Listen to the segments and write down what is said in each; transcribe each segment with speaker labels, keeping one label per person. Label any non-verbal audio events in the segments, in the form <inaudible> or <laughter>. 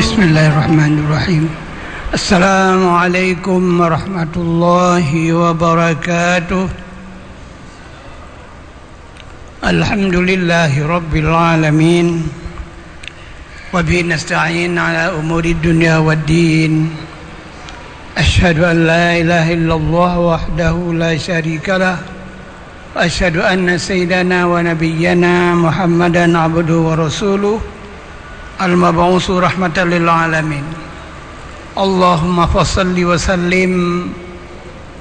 Speaker 1: بسم الله الرحمن الرحيم. السلام عليكم ورحمة الله وبركاته. الحمد لله رب العالمين. وبه نستعين على أمور الدنيا والدين. أشهد أن لا إله إلا الله وحده لا شريك له. وأشهد أن سيدنا ونبينا محمدا عبده ورسوله. المبعوث رحمة للعالمين. اللهم فصل وسلم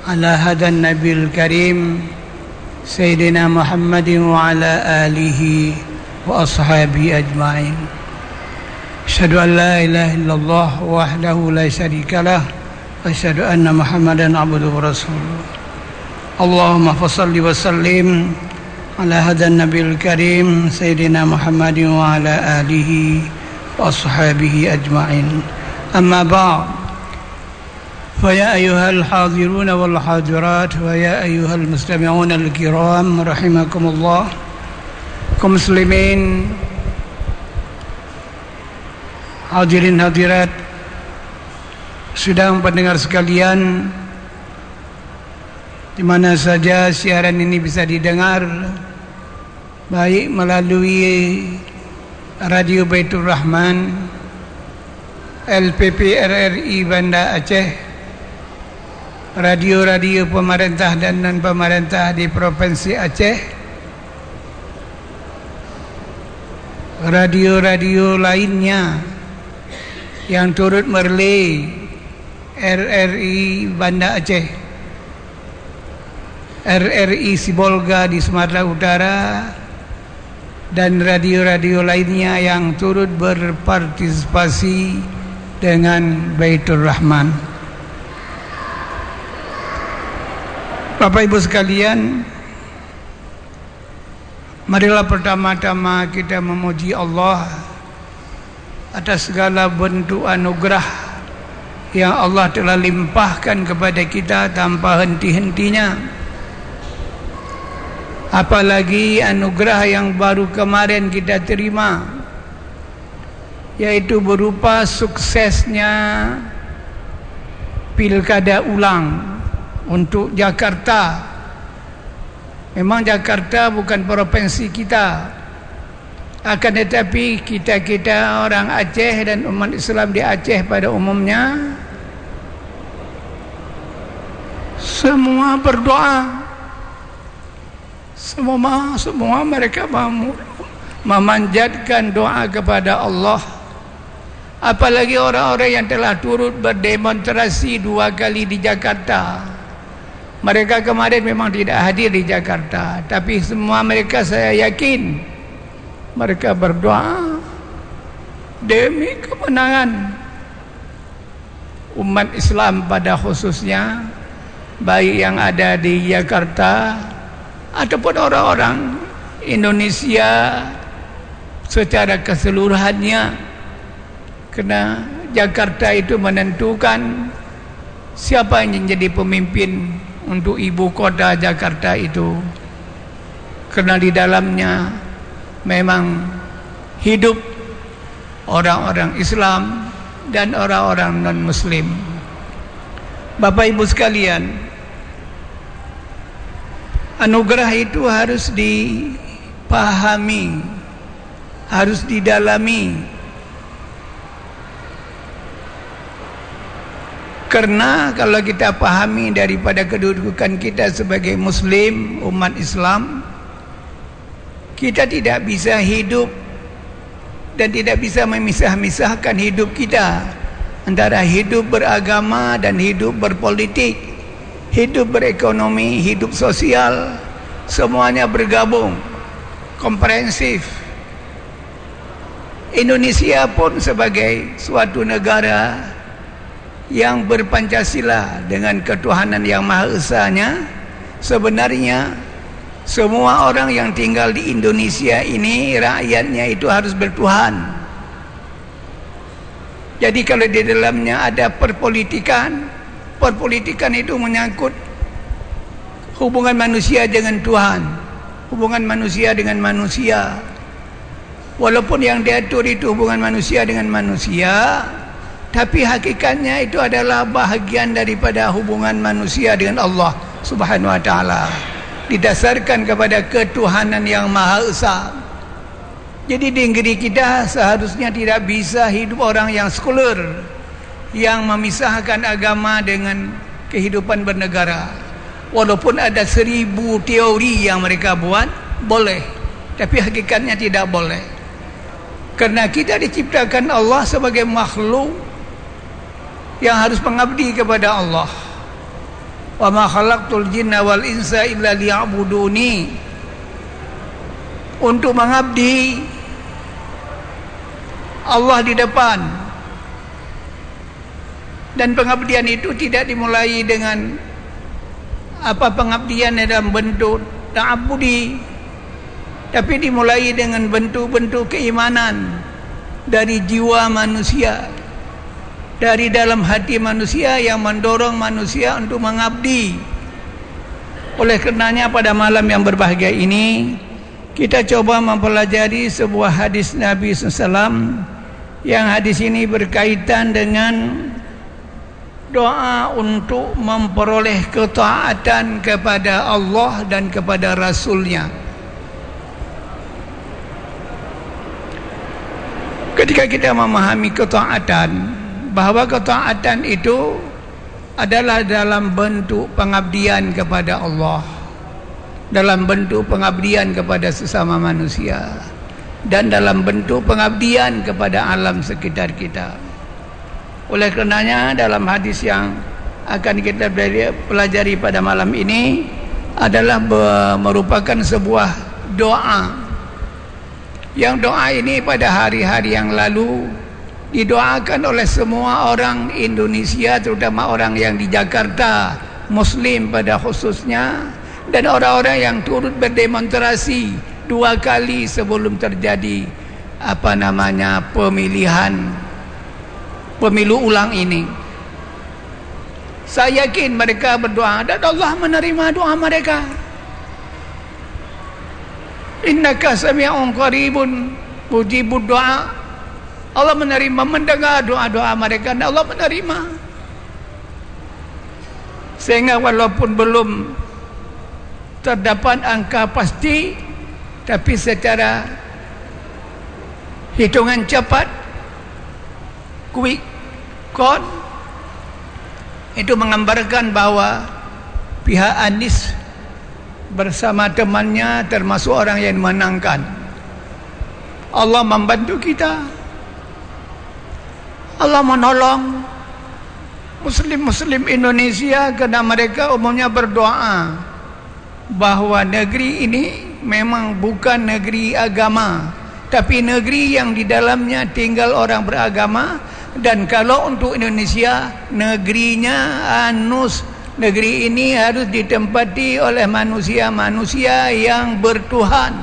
Speaker 1: على هذا النبي الكريم سيدنا محمد وعلى آله وأصحابه أجمعين. أشهد أن لا إله إلا الله وحده لا شريك له. وأشهد أن محمدا عبده ورسوله. اللهم فصل وسلم على هذا النبي الكريم سيدنا محمد وعلى آله وأصحابه أجمعين أما بعد فيا أيها الحاضرون والحاضرات ويا أيها المستمعون الكرام رحمكم الله كمسلمين hadirin hadirat sedang pendengar sekalian di mana saja siaran ini bisa didengar baik melalui Radio Baitul Rahman LPP RRI Banda Aceh radio-radio pemerintah dan non-pemerintah di Provinsi Aceh radio-radio lainnya yang turut merlay RRI Banda Aceh RRI Sibolga di Sumatera Utara dan radio-radio lainnya yang turut berpartisipasi dengan Baitul Rahman. Bapak Ibu sekalian, marilah pertama-tama kita memuji Allah atas segala bentuk anugerah yang Allah telah limpahkan kepada kita tanpa henti-hentinya. Apalagi anugerah yang baru kemarin kita terima yaitu berupa suksesnya pilkada ulang untuk Jakarta. Memang Jakarta bukan provinsi kita. Akan tetapi kita-kita orang Aceh dan umat Islam di Aceh pada umumnya semua berdoa semua semua mereka memanjatkan doa kepada Allah. Apalagi orang-orang yang telah turut berdemonstrasi dua kali di Jakarta. Mereka kemarin memang tidak hadir di Jakarta. Tapi semua mereka saya yakin mereka berdoa demi kemenangan umat Islam pada khususnya baik yang ada di Jakarta ataupun orang-orang Indonesia secara keseluruhannya kerana Jakarta itu menentukan siapa yang menjadi pemimpin untuk ibu kota Jakarta itu. Kerana di dalamnya memang hidup orang-orang Islam dan orang-orang non-Muslim. Bapak Ibu sekalian anugerah itu harus dipahami harus didalami. Karena kalau kita pahami daripada kedudukan kita sebagai muslim umat Islam kita tidak bisa hidup dan tidak bisa memisah-misahkan hidup kita antara hidup beragama dan hidup berpolitik hidup berekonomi, hidup sosial, semuanya bergabung, komprehensif. Indonesia pun sebagai suatu negara yang berpancasila dengan ketuhanan yang maha esanya, sebenarnya semua orang yang tinggal di Indonesia ini rakyatnya itu harus bertuhan. Jadi kalau di dalamnya ada perpolitikan, perpolitikan itu menyangkut hubungan manusia dengan Tuhan hubungan manusia dengan manusia. Walaupun yang diatur itu hubungan manusia dengan manusia tapi hakikatnya itu adalah bahagian daripada hubungan manusia dengan Allah Subhanahu wa taala. Didasarkan kepada ketuhanan yang maha esa. Jadi di negeri kita seharusnya tidak bisa hidup orang yang sekuler yang memisahkan agama dengan kehidupan bernegara. Walaupun ada seribu teori yang mereka buat boleh. Tapi hakikatnya tidak boleh. Kerana kita diciptakan Allah sebagai makhluk yang harus mengabdi kepada Allah. Wa ma khalaqtul jinna wal insa illa liya'buduni. Untuk mengabdi Allah di depan dan pengabdian itu tidak dimulai dengan apa pengabdian dalam bentuk ta'abudi tapi dimulai dengan bentuk-bentuk keimanan dari jiwa manusia dari dalam hati manusia yang mendorong manusia untuk mengabdi. Oleh karenanya pada malam yang berbahagia ini kita coba mempelajari sebuah hadis Nabi SAW yang hadis ini berkaitan dengan doa untuk memperoleh ketaatan kepada Allah dan kepada Rasulnya. Ketika kita memahami ketaatan bahawa ketaatan itu adalah dalam bentuk pengabdian kepada Allah dalam bentuk pengabdian kepada sesama manusia dan dalam bentuk pengabdian kepada alam sekitar kita oleh karenanya dalam hadis yang akan kita pelajari pada malam ini adalah merupakan sebuah doa. Yang doa ini pada hari-hari yang lalu didoakan oleh semua orang Indonesia terutama orang yang di Jakarta Muslim pada khususnya dan orang-orang yang turut berdemonstrasi dua kali sebelum terjadi apa namanya pemilihan pemilu ulang ini. Saya yakin mereka berdoa. Dan Allah menerima doa mereka. Innaka sami'un qaribun. Mujibud doa. Allah menerima mendengar doa-doa mereka. Dan Allah menerima. Sehingga walaupun belum terdapat angka pasti tapi secara hitungan cepat quick count itu menggambarkan bahawa pihak Anis bersama temannya termasuk orang yang menangkan Allah membantu kita. Allah menolong Muslim-Muslim Indonesia kerana mereka umumnya berdoa bahawa negeri ini memang bukan negeri agama tapi negeri yang di dalamnya tinggal orang beragama dan kalau untuk Indonesia negerinya anus negeri ini harus ditempati oleh manusia-manusia yang bertuhan.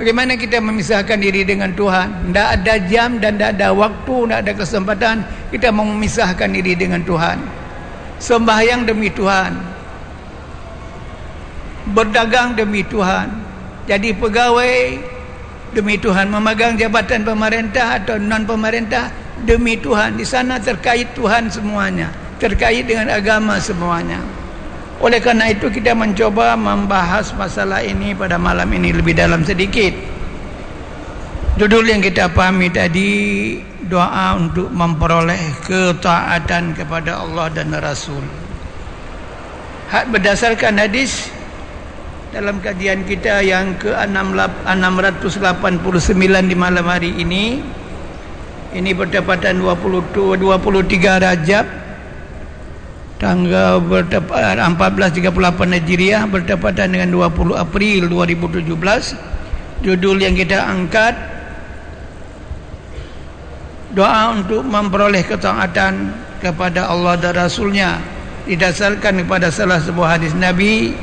Speaker 1: Bagaimana kita memisahkan diri dengan Tuhan? Tidak ada jam dan tidak ada waktu tidak ada kesempatan kita memisahkan diri dengan Tuhan. Sembahyang demi Tuhan. Berdagang demi Tuhan. Jadi pegawai demi Tuhan. Memegang jabatan pemerintah atau non pemerintah demi Tuhan di sana terkait Tuhan semuanya terkait dengan agama semuanya. Oleh karena itu kita mencoba membahas masalah ini pada malam ini lebih dalam sedikit. Judul yang kita pahami tadi doa untuk memperoleh ketaatan kepada Allah dan Rasul. Hak berdasarkan hadis dalam kajian kita yang ke-689 di malam hari ini ini bertepatan 22 23 Rajab. Tanggal bertepatan 1438 Hijriah bertepatan dengan 20 April 2017 judul yang kita angkat doa untuk memperoleh ketaatan kepada Allah dan Rasulnya didasarkan kepada salah sebuah hadis Nabi.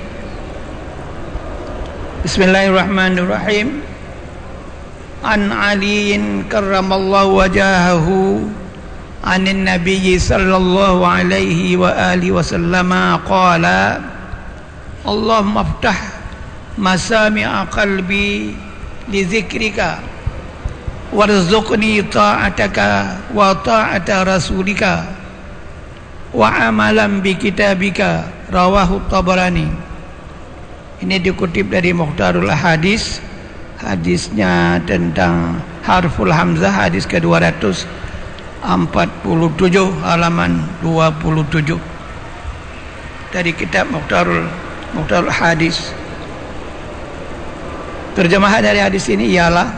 Speaker 1: Bismillahirrahmanirrahim wajahahu anin nabiyyi sallallahu alaihi wa alihi wasallama qala Allahumma aftah masami'a qalbi li zikrika warzuqni ta'ataka wa ta'ata rasulika wa amalan bi kitabika rawahu tabarani ini dikutip dari Muhtarul Hadis hadisnya tentang harful hamzah hadis ke 247 halaman 27 dari kitab Muhtarul Muhtarul Hadis. Terjemahan dari hadis ini ialah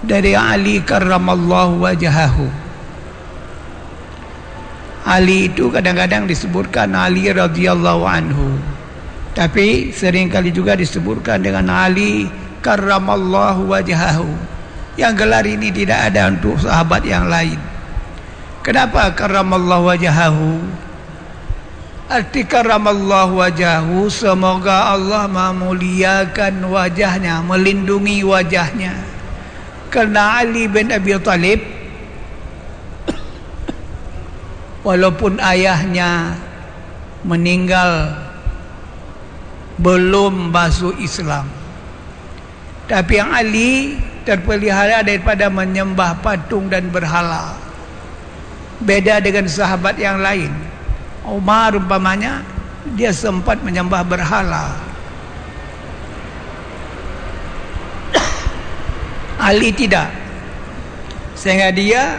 Speaker 1: dari Ali karramallahu wajahahu Ali itu kadang-kadang disebutkan Ali radhiyallahu anhu. Tapi seringkali juga disebutkan dengan Ali karramallahu wajahahu yang gelar ini tidak ada untuk sahabat yang lain. Kenapa karramallahu wajahahu arti karramallahu wajahu semoga Allah memuliakan wajahnya melindungi wajahnya. Kerana Ali bin Abi Talib <coughs> walaupun ayahnya meninggal belum masuk Islam tapi yang Ali terpelihara daripada menyembah patung dan berhala. Beda dengan sahabat yang lain. Umar umpamanya dia sempat menyembah berhala. <coughs> Ali tidak. Sehingga dia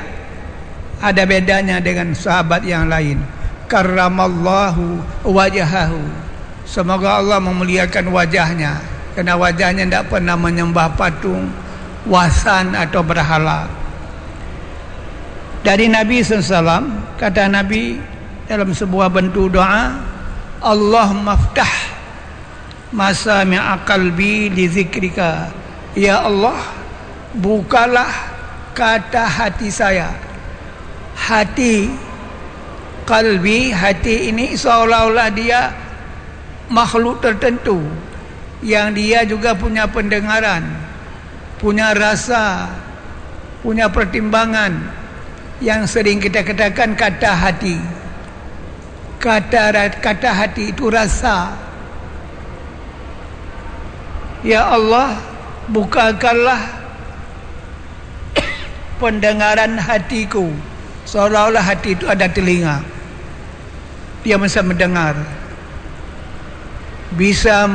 Speaker 1: ada bedanya dengan sahabat yang lain. Karramallahu wajahahu. Semoga Allah memuliakan wajahnya kerana wajahnya tidak pernah menyembah patung wasan atau berhala. Dari Nabi SAW kata Nabi dalam sebuah bentuk doa Allah maftah masa mi'akalbi li zikrika. Ya Allah bukalah kata hati saya. Hati kalbi hati ini seolah-olah dia makhluk tertentu yang dia juga punya pendengaran, punya rasa, punya pertimbangan yang sering kita katakan kata hati. Kata kata hati itu rasa. Ya Allah, bukakanlah <coughs> pendengaran hatiku. Seolah-olah hati itu ada telinga. Dia bisa mendengar bisa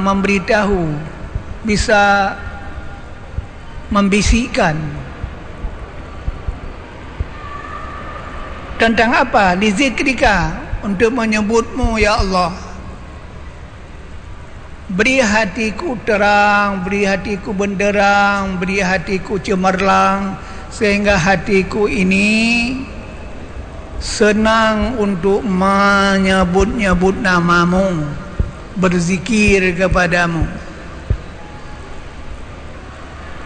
Speaker 1: memberitahu bisa membisikkan. Tentang apa? Di zikrika untuk menyebutmu ya Allah. Beri hatiku terang beri hatiku benderang beri hatiku cemerlang sehingga hatiku ini senang untuk menyebut-nyebut namamu berzikir kepadamu.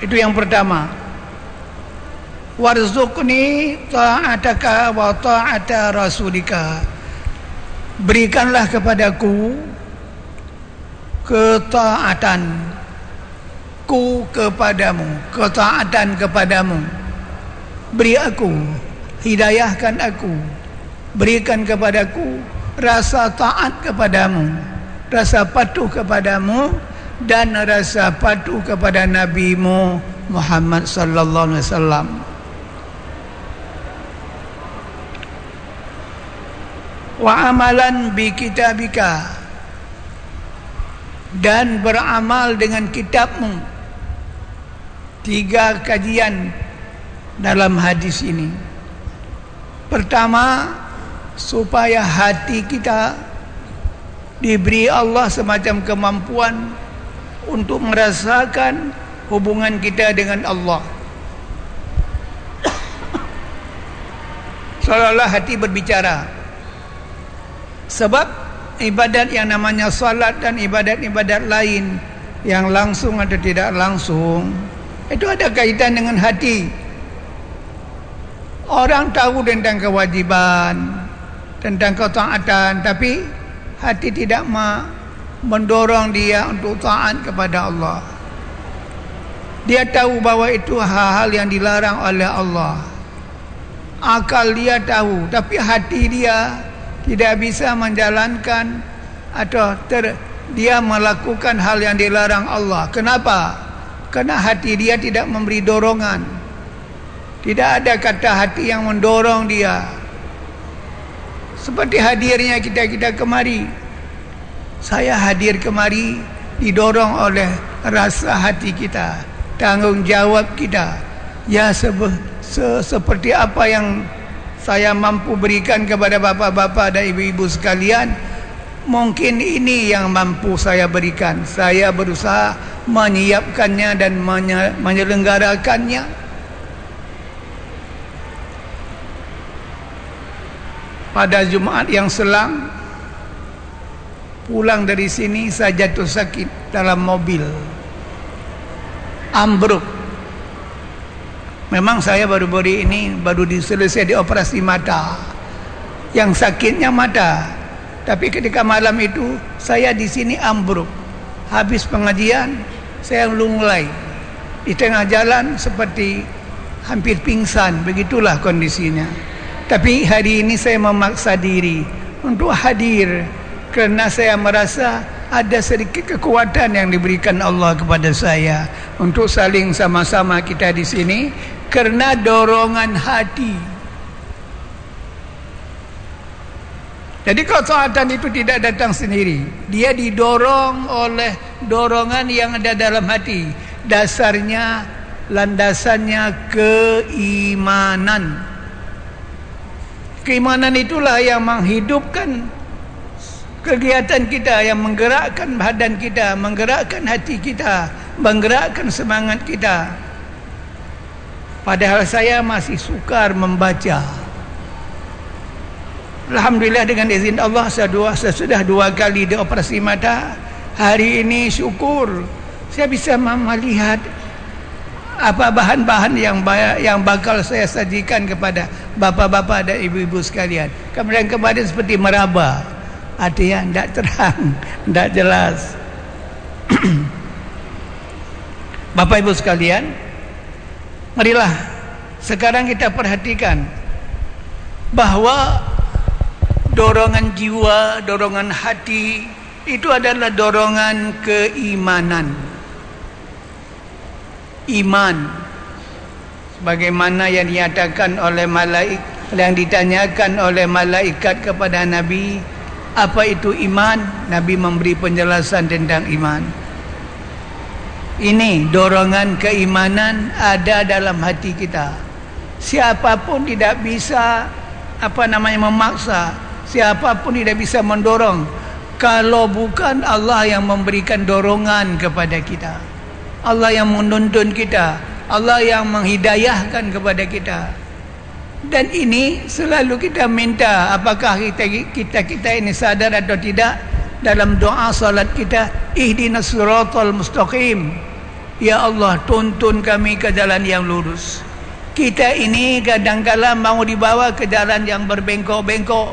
Speaker 1: Itu yang pertama. Warzuqni ta'ataka wa ta'ata rasulika. Berikanlah kepadaku ketaatan ku kepadamu ketaatan kepadamu. Beri aku hidayahkan aku. Berikan kepadaku rasa taat kepadamu rasa patuh kepadamu dan rasa patuh kepada nabimu Muhammad sallallahu alaihi wasallam. Wa amalan bi kitabika dan beramal dengan kitabmu. Tiga kajian dalam hadis ini. Pertama supaya hati kita diberi Allah semacam kemampuan untuk merasakan hubungan kita dengan Allah. Seolah-olah hati berbicara. Sebab ibadat yang namanya salat dan ibadat-ibadat lain yang langsung atau tidak langsung itu ada kaitan dengan hati. Orang tahu tentang kewajiban tentang ketaatan tapi hati tidak ma mendorong dia untuk taat kepada Allah. Dia tahu bahawa itu hal-hal yang dilarang oleh Allah. Akal dia tahu, tapi hati dia tidak bisa menjalankan atau ter, dia melakukan hal yang dilarang Allah. Kenapa? Karena hati dia tidak memberi dorongan. Tidak ada kata hati yang mendorong dia. Seperti hadirnya kita-kita kemari. Saya hadir kemari didorong oleh rasa hati kita. Tanggungjawab kita. Ya sebe, se, seperti apa yang saya mampu berikan kepada bapa-bapa dan ibu-ibu sekalian. Mungkin ini yang mampu saya berikan. Saya berusaha menyiapkannya dan menyelenggarakannya. Pada Jumaat yang selang pulang dari sini saya jatuh sakit dalam mobil. Ambruk. Memang saya baru-baru ini baru diselesai di operasi mata. Yang sakitnya mata. Tapi ketika malam itu saya di sini ambruk. Habis pengajian saya mulai di tengah jalan seperti hampir pingsan. Begitulah kondisinya tapi hari ini saya memaksa diri untuk hadir kerana saya merasa ada sedikit kekuatan yang diberikan Allah kepada saya untuk saling sama-sama kita di sini kerana dorongan hati. Jadi ketaatan itu tidak datang sendiri. Dia didorong oleh dorongan yang ada dalam hati. Dasarnya landasannya keimanan. Keimanan itulah yang menghidupkan kegiatan kita yang menggerakkan badan kita, menggerakkan hati kita, menggerakkan semangat kita. Padahal saya masih sukar membaca. Alhamdulillah dengan izin Allah saya, sudah dua kali dioperasi mata. Hari ini syukur saya bisa melihat apa bahan-bahan yang yang bakal saya sajikan kepada bapa-bapa dan ibu-ibu sekalian. Kemudian kemarin seperti meraba. Artinya tidak terang, <laughs> tidak jelas. <clears throat> Bapak ibu sekalian, marilah sekarang kita perhatikan bahawa dorongan jiwa, dorongan hati itu adalah dorongan keimanan iman bagaimana yang dinyatakan oleh malaikat yang ditanyakan oleh malaikat kepada nabi apa itu iman? Nabi memberi penjelasan tentang iman. Ini dorongan keimanan ada dalam hati kita. Siapapun tidak bisa apa namanya memaksa siapapun tidak bisa mendorong kalau bukan Allah yang memberikan dorongan kepada kita Allah yang menuntun kita. Allah yang menghidayahkan kepada kita. Dan ini selalu kita minta apakah kita kita kita ini sadar atau tidak dalam doa salat kita ihdinas siratal mustaqim. Ya Allah tuntun kami ke jalan yang lurus. Kita ini kadang-kala mau dibawa ke jalan yang berbengkok-bengkok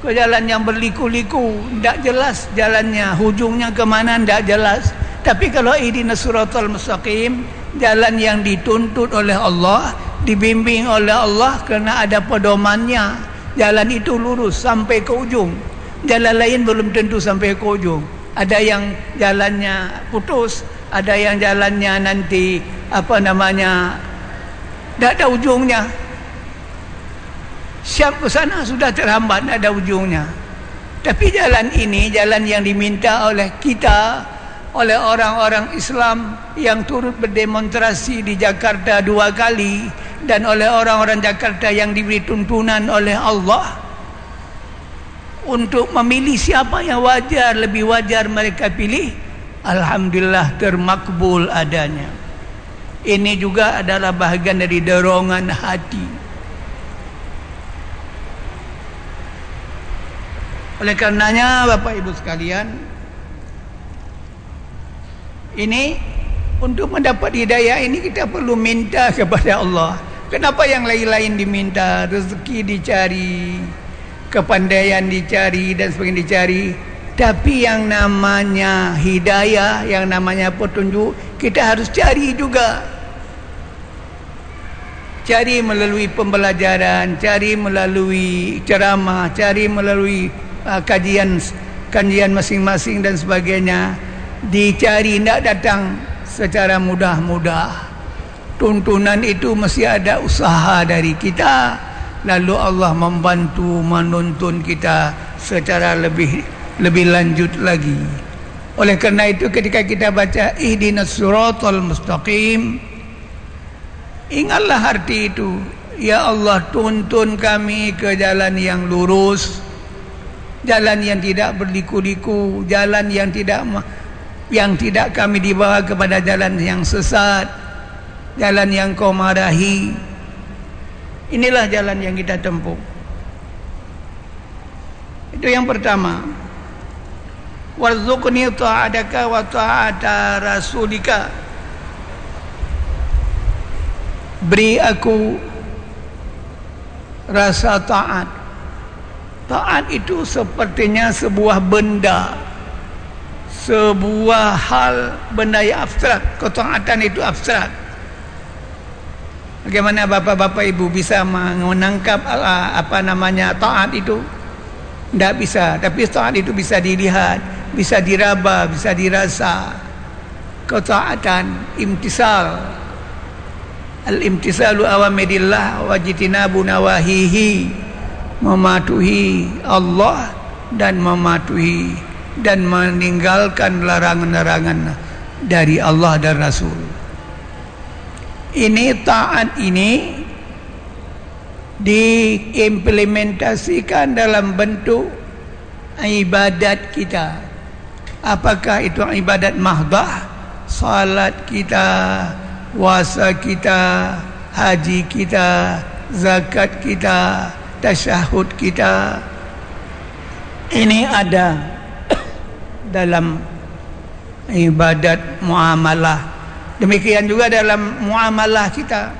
Speaker 1: ke jalan yang berliku-liku. Tidak jelas jalannya hujungnya ke mana tidak jelas tapi kalau ini suratul mustaqim, jalan yang dituntut oleh Allah, dibimbing oleh Allah kerana ada pedomannya. Jalan itu lurus sampai ke ujung. Jalan lain belum tentu sampai ke ujung. Ada yang jalannya putus, ada yang jalannya nanti apa namanya tidak ada ujungnya. Siap ke sana sudah terhambat, tidak ada ujungnya. Tapi jalan ini, jalan yang diminta oleh kita, oleh orang-orang Islam yang turut berdemonstrasi di Jakarta dua kali dan oleh orang-orang Jakarta yang diberi tuntunan oleh Allah untuk memilih siapa yang wajar lebih wajar mereka pilih Alhamdulillah termakbul adanya. Ini juga adalah bahagian dari dorongan hati. Oleh karenanya Bapak Ibu sekalian ini untuk mendapat hidayah ini kita perlu minta kepada Allah. Kenapa yang lain-lain diminta? Rezeki dicari kepandaian dicari dan sebagainya dicari. Tapi yang namanya hidayah yang namanya petunjuk kita harus cari juga. Cari melalui pembelajaran cari melalui ceramah cari melalui uh, kajian kajian masing-masing dan sebagainya dicari tidak datang secara mudah-mudah. Tuntunan itu mesti ada usaha dari kita. Lalu Allah membantu menuntun kita secara lebih lebih lanjut lagi. Oleh kerana itu ketika kita baca ihdinas siratal mustaqim ingatlah arti itu. Ya Allah tuntun kami ke jalan yang lurus. Jalan yang tidak berliku-liku jalan yang tidak yang tidak kami dibawa kepada jalan yang sesat jalan yang kau marahi. Inilah jalan yang kita tempuh. Itu yang pertama. Warzuqni ta'adaka wa ta'ata rasulika. Beri aku rasa taat. Taat itu sepertinya sebuah benda sebuah hal benda yang abstrak. Ketaatan itu abstrak. Bagaimana bapak-bapak ibu bisa menangkap uh, apa namanya taat itu? Tidak bisa. Tapi taat itu bisa dilihat bisa diraba bisa dirasa. Ketaatan imtisal. Al-imtisalu awamirillah wa jitinabu nawahihi. Mematuhi Allah dan mematuhi dan meninggalkan larangan-larangan dari Allah dan Rasul. Ini taat ini diimplementasikan dalam bentuk ibadat kita. Apakah itu ibadat mahdah salat kita puasa kita haji kita zakat kita tasyahud kita? Ini ada dalam ibadat muamalah. Demikian juga dalam muamalah kita.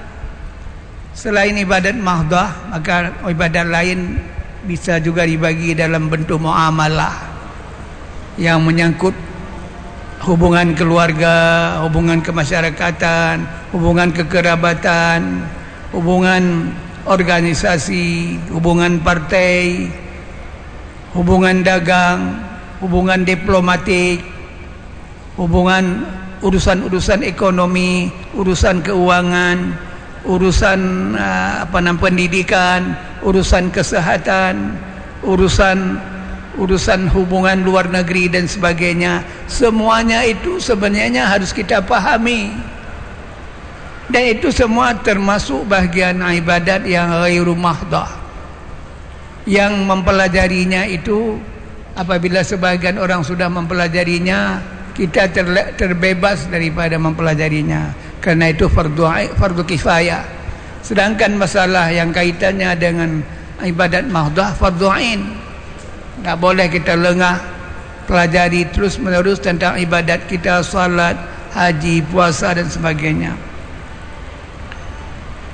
Speaker 1: Selain ibadat mahdah maka ibadat lain bisa juga dibagi dalam bentuk muamalah. Yang menyangkut hubungan keluarga, hubungan kemasyarakatan, hubungan kekerabatan, hubungan organisasi, hubungan partai, hubungan dagang, hubungan diplomatik, hubungan urusan-urusan ekonomi, urusan keuangan, urusan uh, apa namanya pendidikan, urusan kesehatan, urusan urusan hubungan luar negeri dan sebagainya. Semuanya itu sebenarnya harus kita pahami. Dan itu semua termasuk bahagian ibadat yang ghairu mahdah yang mempelajarinya itu apabila sebagian orang sudah mempelajarinya kita terbebas daripada mempelajarinya kerana itu fardu fardu kifayah sedangkan masalah yang kaitannya dengan ibadat mahdah fardu ain tak boleh kita lengah pelajari terus menerus tentang ibadat kita salat, haji, puasa dan sebagainya.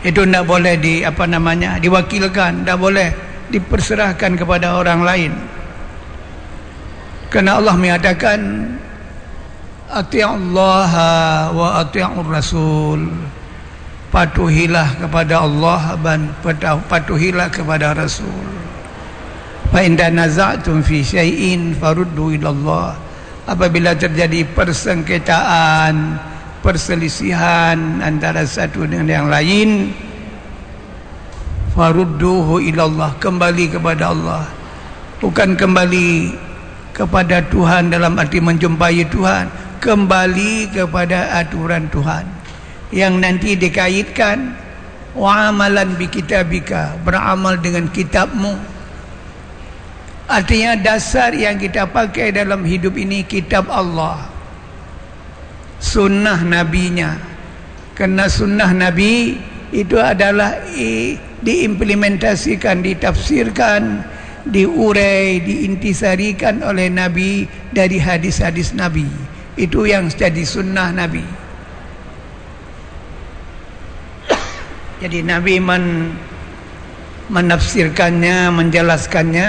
Speaker 1: Itu tidak boleh di apa namanya diwakilkan, tidak boleh diperserahkan kepada orang lain. Karena Allah mengatakan Allah wa ati'ur rasul. Patuhilah kepada Allah dan patuhilah kepada Rasul. Fa inda naza'tum fi syai'in faruddu ila Allah apabila terjadi persengketaan perselisihan antara satu dengan yang lain farudduhu ila Allah kembali kepada Allah. Bukan kembali kepada Tuhan dalam arti menjumpai Tuhan kembali kepada aturan Tuhan yang nanti dikaitkan wa amalan bi kitabika beramal dengan kitabmu Artinya dasar yang kita pakai dalam hidup ini kitab Allah. Sunnah nabinya. Karena sunnah nabi itu adalah diimplementasikan, ditafsirkan, diurai, diintisarikan oleh nabi dari hadis-hadis nabi. Itu yang jadi sunnah nabi. <coughs> Jadi nabi men menafsirkannya, menjelaskannya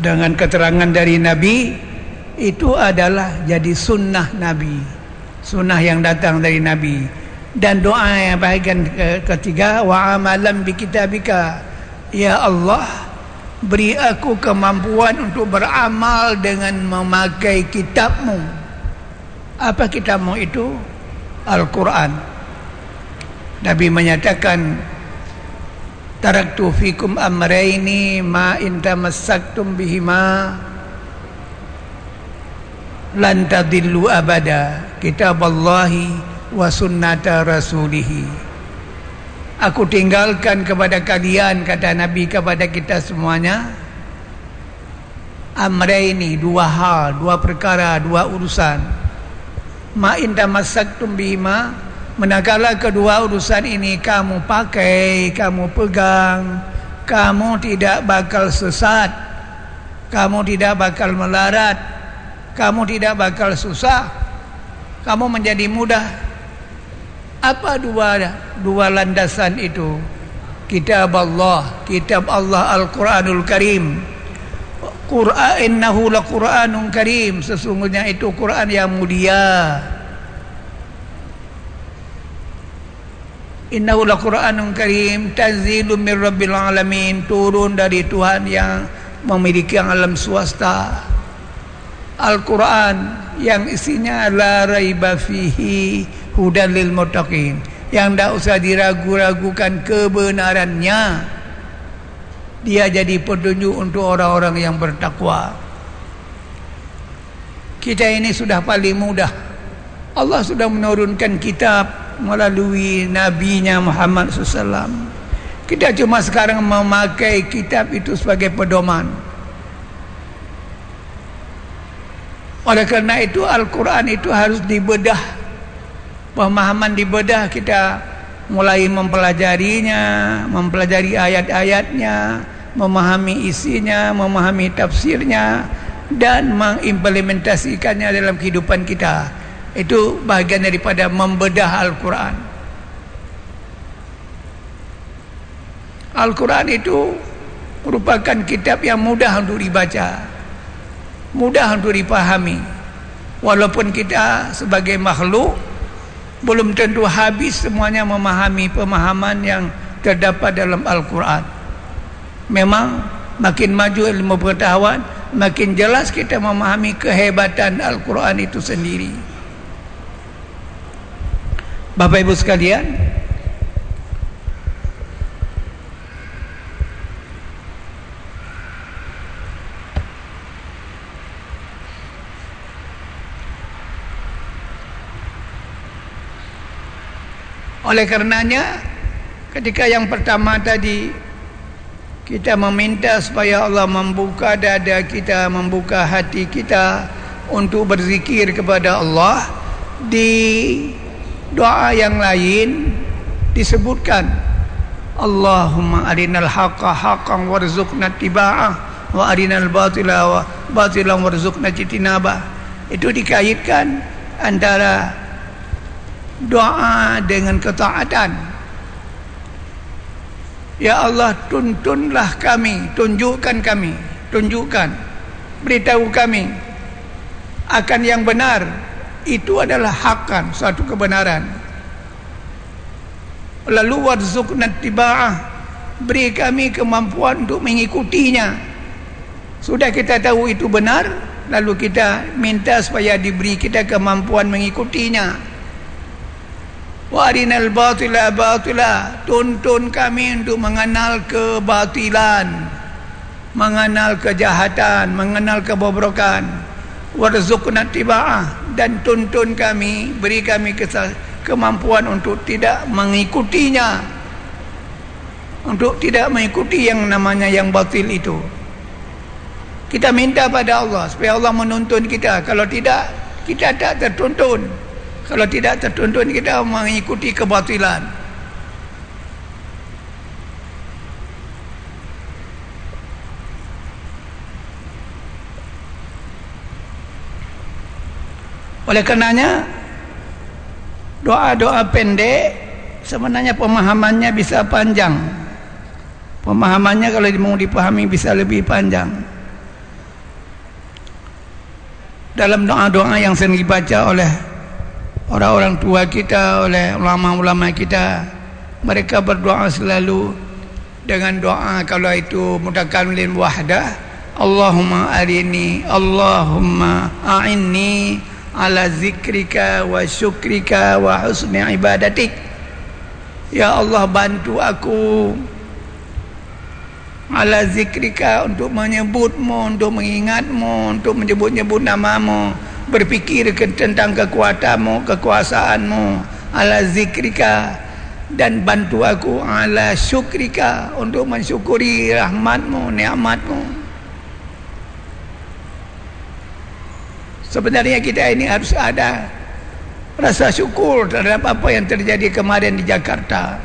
Speaker 1: dengan keterangan dari Nabi itu adalah jadi sunnah Nabi sunnah yang datang dari Nabi dan doa yang bahagian ketiga wa amalan bi kitabika ya Allah beri aku kemampuan untuk beramal dengan memakai kitabmu. Apa kitabmu itu? Al-Quran. Nabi menyatakan taraktu fikum amrayni ma in tamassaktum bihima lan tadillu abada kitab Allahi wa sunnata rasulih aku tinggalkan kepada kalian kata Nabi kepada kita semuanya. Amrayni dua hal dua perkara dua urusan. Ma in tamassaktum bihima manakala kedua urusan ini kamu pakai kamu pegang kamu tidak bakal sesat kamu tidak bakal melarat kamu tidak bakal susah kamu menjadi mudah apa dua dua landasan itu? Kitab Allah kitab Allah Al-Quranul Karim. Quran innahu laqur'anun karim. Sesungguhnya itu Quran yang mulia. Innahu laqur'anun karim. Tanzilun mir rabbil alamin. Turun dari Tuhan yang memiliki alam swasta. Al-Quran yang isinya la raiba fihi hudan lil muttaqin. Yang tak usah diragu-ragukan kebenarannya dia jadi petunjuk untuk orang-orang yang bertakwa. Kita ini sudah paling mudah. Allah sudah menurunkan kitab melalui nabinya Muhammad SAW kita cuma sekarang memakai kitab itu sebagai pedoman. Oleh kerana itu Al-Quran itu harus dibedah Pemahaman dibedah kita. Mulai mempelajarinya Mempelajari ayat-ayatnya Memahami isinya, memahami tafsirnya Dan mengimplementasikannya dalam kehidupan kita. Itu bahagian daripada membedah Al-Quran. Al-Quran itu merupakan kitab yang mudah untuk dibaca mudah untuk dipahami. Walaupun kita sebagai makhluk belum tentu habis semuanya memahami pemahaman yang terdapat dalam Al-Quran. Memang makin maju ilmu pengetahuan makin jelas kita memahami kehebatan Al-Quran itu sendiri. Bapak Ibu sekalian Oleh karenanya ketika yang pertama tadi kita meminta supaya Allah membuka dada kita, membuka hati kita untuk berzikir kepada Allah di doa yang lain disebutkan Allahumma arinal haqqa haqqan warzuqna tiba'ah wa arinal batila wa batilan warzuqna jitinabah itu dikaitkan antara doa dengan ketaatan. Ya Allah tuntunlah kami tunjukkan kami tunjukkan beritahu kami akan yang benar. Itu adalah hakkan suatu kebenaran. Lalu warzuqna tiba'ah beri kami kemampuan untuk mengikutinya. Sudah kita tahu itu benar lalu kita minta supaya diberi kita kemampuan mengikutinya Warinal batila batila. Tuntun kami untuk mengenal kebatilan Mengenal kejahatan Mengenal kebobrokan. Warzukna tiba'ah. Dan tuntun kami Beri kami kemampuan untuk tidak mengikutinya. Untuk tidak mengikuti yang namanya yang batil itu. Kita minta pada Allah Supaya Allah menuntun kita. Kalau tidak Kita tak tertuntun kalau tidak tertuntun kita mengikuti kebatilan. Oleh karenanya doa-doa pendek sebenarnya pemahamannya bisa panjang. Pemahamannya kalau mau dipahami bisa lebih panjang. Dalam doa-doa yang sering dibaca oleh orang-orang tua kita oleh ulama-ulama kita mereka berdoa selalu dengan doa kalau itu mutakallim wahdah Allahumma arini Allahumma a'inni ala zikrika wa syukrika wa husni ibadatik. Ya Allah bantu aku ala zikrika untuk menyebutmu untuk mengingatmu untuk menyebut-nyebut namamu berfikir tentang kekuatanmu kekuasaanmu. Ala zikrika dan bantu aku. Ala syukrika untuk mensyukuri rahmatmu nikmatmu sebenarnya kita ini harus ada rasa syukur terhadap apa yang terjadi kemarin di Jakarta.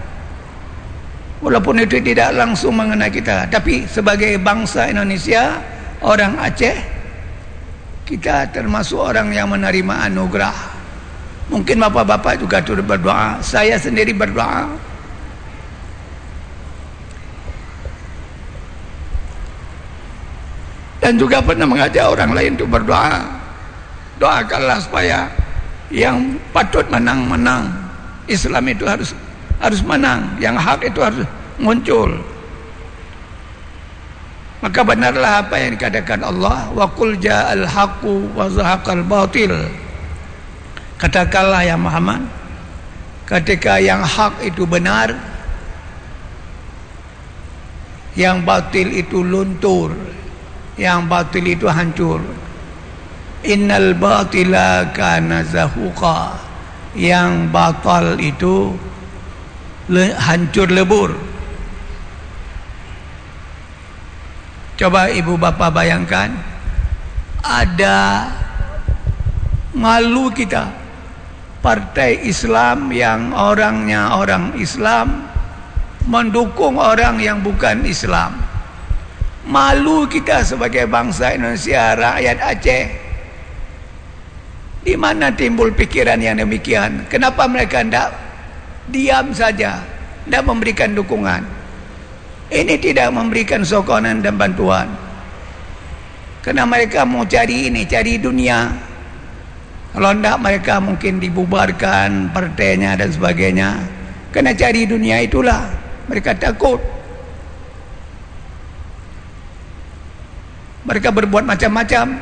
Speaker 1: Walaupun itu tidak langsung mengenai kita tapi sebagai bangsa Indonesia orang Aceh kita termasuk orang yang menerima anugerah. Mungkin bapak-bapak juga turut berdoa. Saya sendiri berdoa. Dan juga pernah mengajak orang lain untuk berdoa. Doakanlah supaya yang patut menang-menang. Islam itu harus harus menang. Yang hak itu harus muncul maka benarlah apa yang dikatakan Allah wa qul ja'al haqqu wa zahaqal batil. Katakanlah ya Muhammad ketika yang hak itu benar yang batil itu luntur yang batil itu hancur. Innal batila kana zahuqa. Yang batal itu hancur lebur coba ibu bapa bayangkan. Ada malu kita. Partai Islam yang orangnya orang Islam mendukung orang yang bukan Islam. Malu kita sebagai bangsa Indonesia rakyat Aceh. Di mana timbul pikiran yang demikian? Kenapa mereka tidak diam saja tidak memberikan dukungan ini tidak memberikan sokongan dan bantuan. Kerana mereka mau cari ini cari dunia. Kalau tidak mereka mungkin dibubarkan partainya dan sebagainya. Kerana cari dunia itulah. Mereka takut. Mereka berbuat macam-macam.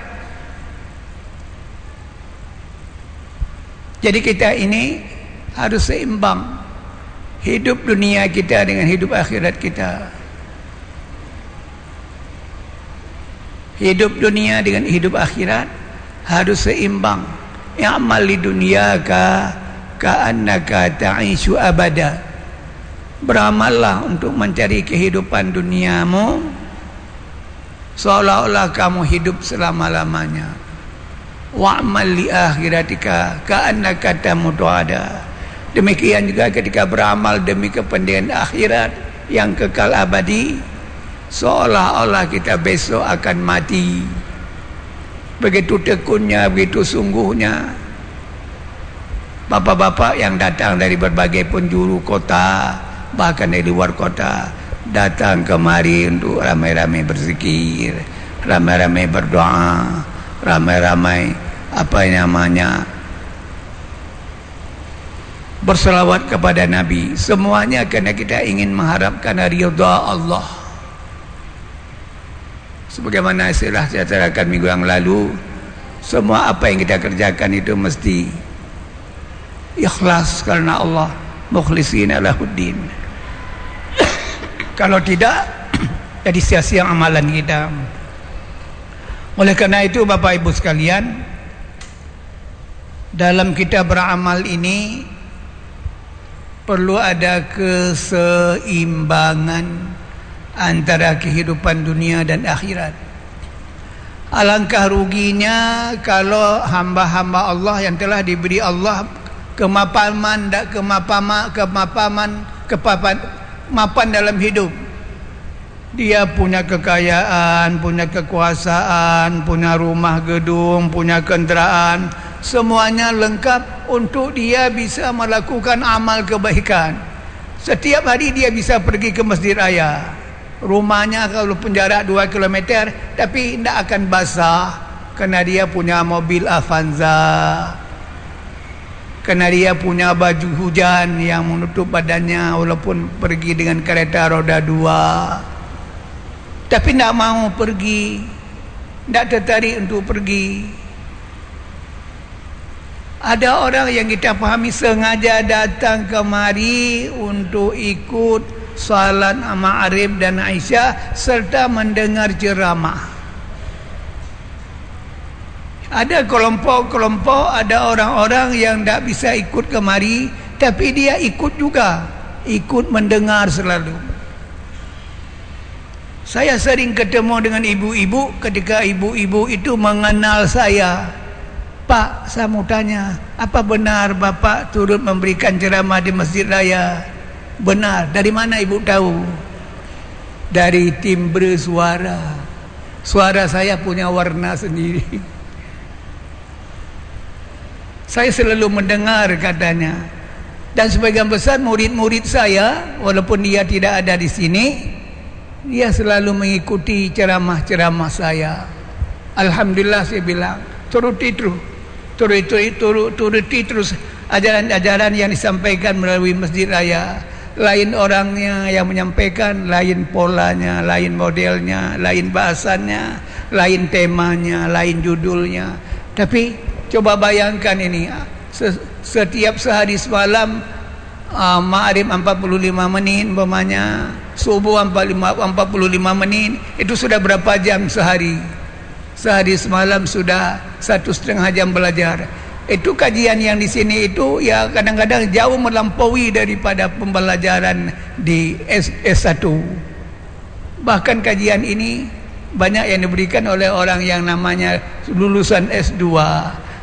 Speaker 1: Jadi kita ini harus seimbang hidup dunia kita dengan hidup akhirat kita hidup dunia dengan hidup akhirat harus seimbang. Ya'mal li dunyaka ka'annaka ta'ishu abada. Beramallah untuk mencari kehidupan duniamu. Seolah-olah kamu hidup selama-lamanya. Wa'mal li akhiratika ka'annaka tamutu ada Demikian juga ketika beramal demi kepentingan akhirat yang kekal abadi seolah-olah kita besok akan mati. Begitu tekunnya, begitu sungguhnya. Bapak-bapak yang datang dari berbagai penjuru kota, bahkan dari luar kota, datang kemari untuk ramai-ramai berzikir, ramai-ramai berdoa, ramai-ramai apa namanya berselawat kepada Nabi semuanya kerana kita ingin mengharapkan ridha Allah sebagaimana saya telah ceritakan minggu yang lalu semua apa yang kita kerjakan itu mesti ikhlas karena Allah. Mukhlisin alahuddin <coughs> kalau tidak <coughs> jadi sia-sia amalan kita. Oleh kerana itu Bapak Ibu sekalian dalam kita beramal ini perlu ada keseimbangan antara kehidupan dunia dan akhirat. Alangkah ruginya kalau hamba-hamba Allah yang telah diberi Allah kemapaman dan kemapaman kemapaman kepapan mapan dalam hidup. Dia punya kekayaan punya kekuasaan punya rumah gedung punya kenderaan semuanya lengkap untuk dia bisa melakukan amal kebaikan. Setiap hari dia bisa pergi ke masjid raya rumahnya kalau jarak 2 km tapi tidak akan basah kerana dia punya mobil Avanza. Kerana dia punya baju hujan yang menutup badannya walaupun pergi dengan kereta roda dua. Tapi tidak mau pergi tidak tertarik untuk pergi. Ada orang yang kita fahami sengaja datang kemari untuk ikut soalan Arif dan Aisyah serta mendengar ceramah. Ada kelompok-kelompok, ada orang-orang yang tak bisa ikut kemari tapi dia ikut juga, ikut mendengar selalu. Saya sering ketemu dengan ibu-ibu ketika ibu-ibu itu mengenal saya. Pak, saya mau tanya, apa benar Bapak turut memberikan ceramah di Masjid Raya? Benar. Dari mana ibu tahu? Dari timbre suara. Suara saya punya warna sendiri. Saya selalu mendengar katanya. Dan sebagian besar murid-murid saya, walaupun dia tidak ada di sini, dia selalu mengikuti ceramah-ceramah saya. Alhamdulillah saya bilang, turut itu turut turut turuti terus ajaran-ajaran yang disampaikan melalui masjid raya lain orangnya yang menyampaikan lain polanya lain modelnya lain bahasanya lain temanya lain judulnya. Tapi coba bayangkan ini setiap sehari semalam uh, Ma'arif 45 menit umpamanya subuh 45, 45 menit itu sudah berapa jam sehari? Sehari semalam sudah satu setengah jam belajar itu kajian yang di sini itu ya kadang-kadang jauh melampaui daripada pembelajaran di S, S1 bahkan kajian ini banyak yang diberikan oleh orang yang namanya lulusan S2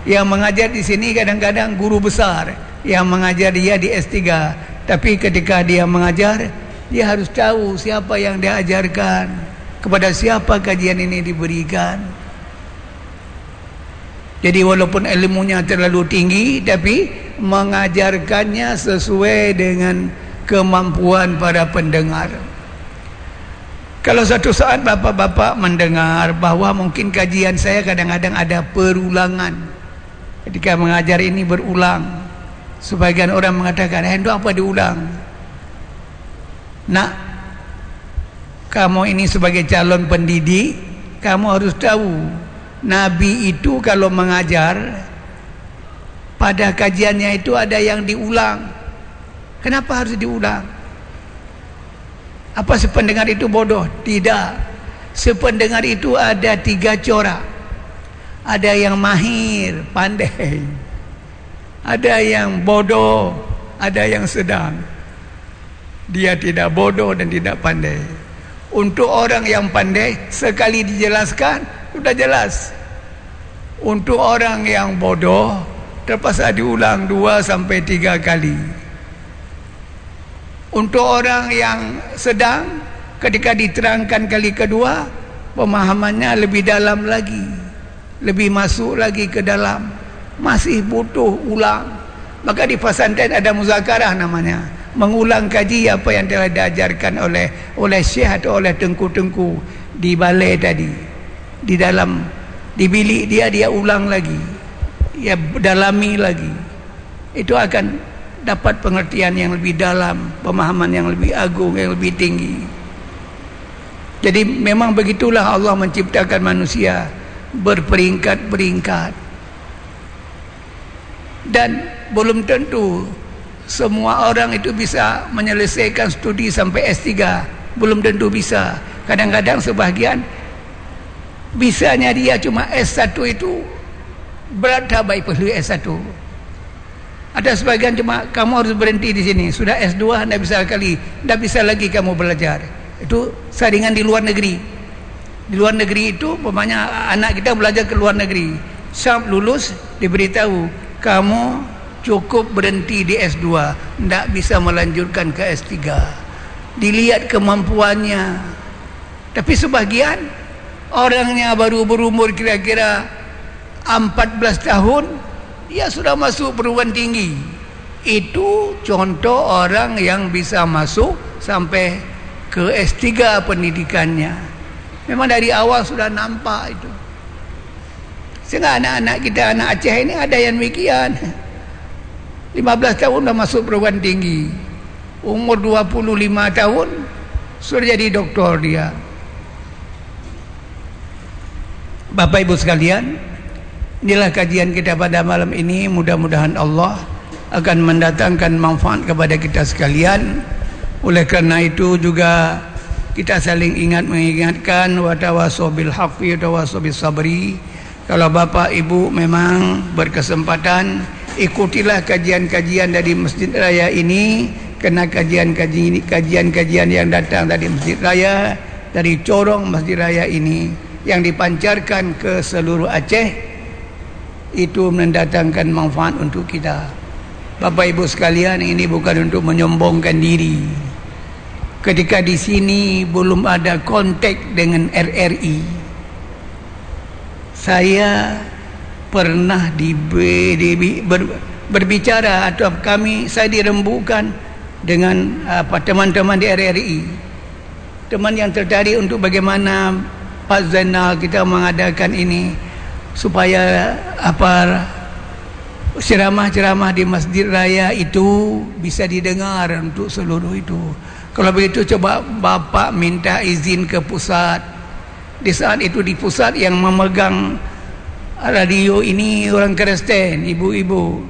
Speaker 1: yang mengajar di sini kadang-kadang guru besar. Yang mengajar dia di S3 tapi ketika dia mengajar dia harus tahu siapa yang dia ajarkan kepada siapa kajian ini diberikan jadi walaupun ilmunya terlalu tinggi tapi mengajarkannya sesuai dengan kemampuan para pendengar. Kalau satu saat bapak-bapak mendengar bahawa mungkin kajian saya kadang-kadang ada perulangan. Ketika mengajar ini berulang. Sebagian orang mengatakan, "Eh, apa diulang?" Nak, kamu ini sebagai calon pendidik, kamu harus tahu Nabi itu kalau mengajar pada kajiannya itu ada yang diulang. Kenapa harus diulang? Apa sependengar itu bodoh? Tidak. Sependengar itu ada tiga corak. Ada yang mahir, pandai. Ada yang bodoh, ada yang sedang. Dia tidak bodoh dan tidak pandai. Untuk orang yang pandai, sekali dijelaskan, sudah jelas. Untuk orang yang bodoh terpaksa diulang dua sampai tiga kali. Untuk orang yang sedang ketika diterangkan kali kedua pemahamannya lebih dalam lagi. Lebih masuk lagi ke dalam. Masih butuh ulang. Maka di pesantren ada muzakarah namanya. Mengulang kaji apa yang telah diajarkan oleh oleh syekh atau oleh tengku-tengku di balai tadi di dalam di bilik dia dia ulang lagi. Ya dalami lagi. Itu akan dapat pengertian yang lebih dalam pemahaman yang lebih agung yang lebih tinggi. Jadi memang begitulah Allah menciptakan manusia berperingkat-peringkat. Dan belum tentu semua orang itu bisa menyelesaikan studi sampai S3 belum tentu bisa. Kadang-kadang sebahagian bisanya dia cuma S1 itu. Berat baik perlu S1 ada sebagian cuma kamu harus berhenti di sini. Sudah S2 tidak bisa kali tidak bisa lagi kamu belajar. Itu saringan di luar negeri. Di luar negeri itu pemanya anak kita belajar ke luar negeri. Sampai lulus diberitahu kamu cukup berhenti di S2 tidak bisa melanjutkan ke S3 dilihat kemampuannya. Tapi sebagian orangnya baru berumur kira-kira 14 tahun dia sudah masuk perguruan tinggi. Itu contoh orang yang bisa masuk sampai ke S3 pendidikannya. Memang dari awal sudah nampak itu. Sehingga anak-anak kita anak Aceh ini ada yang demikian. 15 tahun sudah masuk perguruan tinggi. Umur 25 tahun sudah jadi doktor dia Bapak Ibu sekalian, inilah kajian kita pada malam ini. Mudah-mudahan Allah akan mendatangkan manfaat kepada kita sekalian. Oleh kerana itu juga kita saling ingat mengingatkan wa tawassaw bil haqqi wa bis sabri. Kalau bapa ibu memang berkesempatan ikutilah kajian-kajian dari Masjid Raya ini. Kena kajian-kajian yang datang dari Masjid Raya dari corong Masjid Raya ini yang dipancarkan ke seluruh Aceh itu mendatangkan manfaat untuk kita. Bapak Ibu sekalian ini bukan untuk menyombongkan diri. Ketika di sini belum ada kontak dengan RRI saya pernah di, ber, berbicara atau kami saya dirembukan dengan apa teman-teman di RRI teman yang tertarik untuk bagaimana Pak Zainal kita mengadakan ini supaya apa ceramah-ceramah di Masjid Raya itu bisa didengar untuk seluruh itu kalau begitu coba Bapak minta izin ke pusat di saat itu di pusat yang memegang radio ini orang Kristen, ibu-ibu.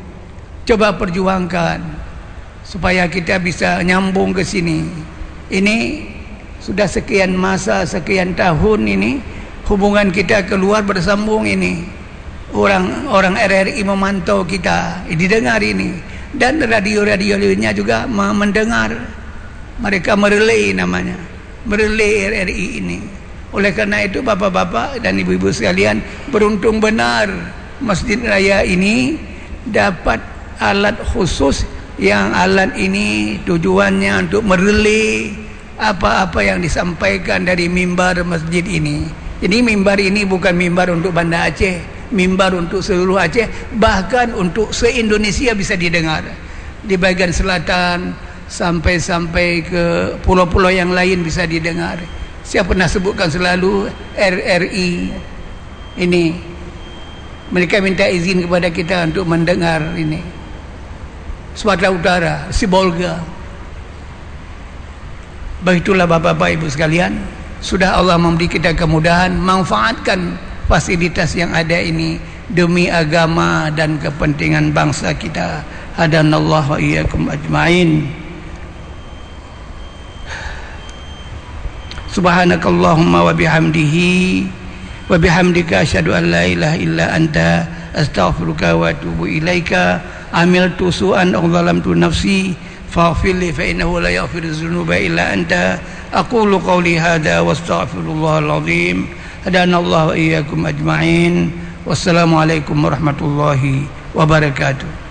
Speaker 1: Coba perjuangkan supaya kita bisa nyambung ke sini. Ini sudah sekian masa, sekian tahun ini hubungan kita keluar bersambung ini. Orang orang RRI memantau kita, didengar ini dan radio-radio lainnya juga mendengar. Mereka merelay namanya. Merelay RRI ini. Oleh karena itu bapak-bapak dan ibu-ibu sekalian beruntung benar Masjid Raya ini dapat alat khusus yang alat ini tujuannya untuk merelay apa-apa yang disampaikan dari mimbar masjid ini. Jadi mimbar ini bukan mimbar untuk Banda Aceh, mimbar untuk seluruh Aceh, bahkan untuk se-Indonesia bisa didengar. Di bagian selatan sampai-sampai ke pulau-pulau yang lain bisa didengar. Saya pernah sebutkan selalu RRI ini mereka minta izin kepada kita untuk mendengar ini Sumatera Utara Sibolga Begitulah bapak-bapak ibu sekalian. Sudah Allah memberi kita kemudahan Manfaatkan fasilitas yang ada ini Demi agama dan kepentingan bangsa kita. Hadanallahu wa iyyakum ajma'in. Subhanakallahumma wa bihamdihi wa bihamdika asyhadu an la ilaha illa anta astaghfiruka wa atubu ilaika. Amiltu su'an aw zalamtu nafsi faghfir li fa innahu la yaghfiru dhunuba illa anta. Aqulu qawli hadha wastaghfirullahal azim. Hadana Allah wa iyyakum ajma'in. Wassalamu alaikum warahmatullahi wabarakatuh